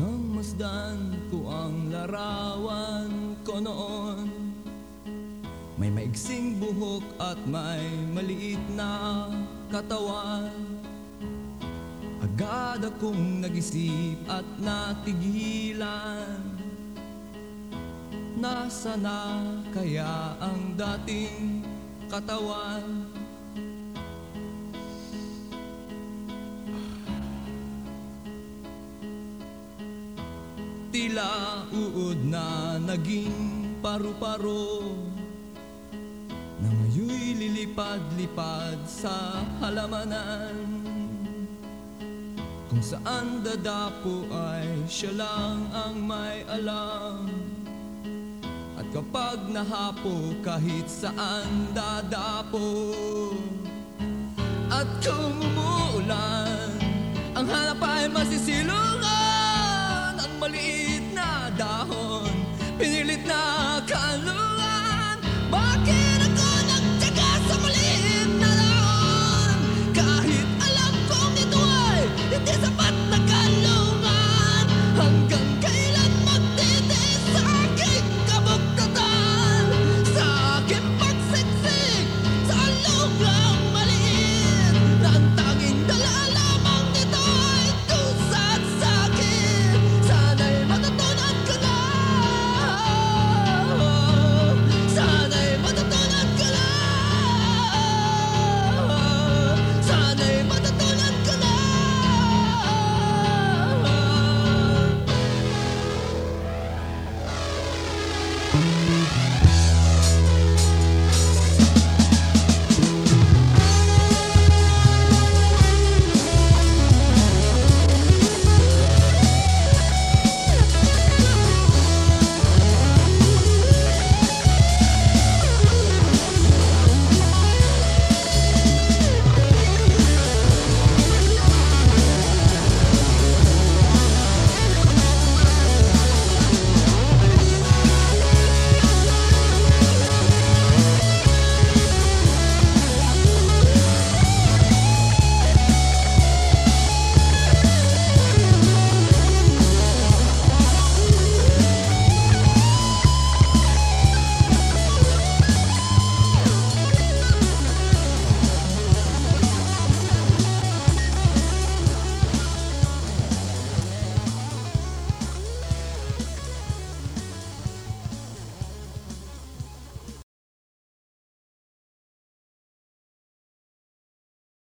Sinundan ko ang larawan ko noon May maigsing buhok at may maliit na katawan Agad akong nag-isip at natigilan Nasa na kaya ang dating katawan? Tila uod na naging paru-paro Na ngayoy lilipad-lipad sa halamanan. Kung saan dadapo ay siya lang ang may alam. At kapag nahapo kahit saan dadapo. At kung umuulan Ang hanap ay masisilungan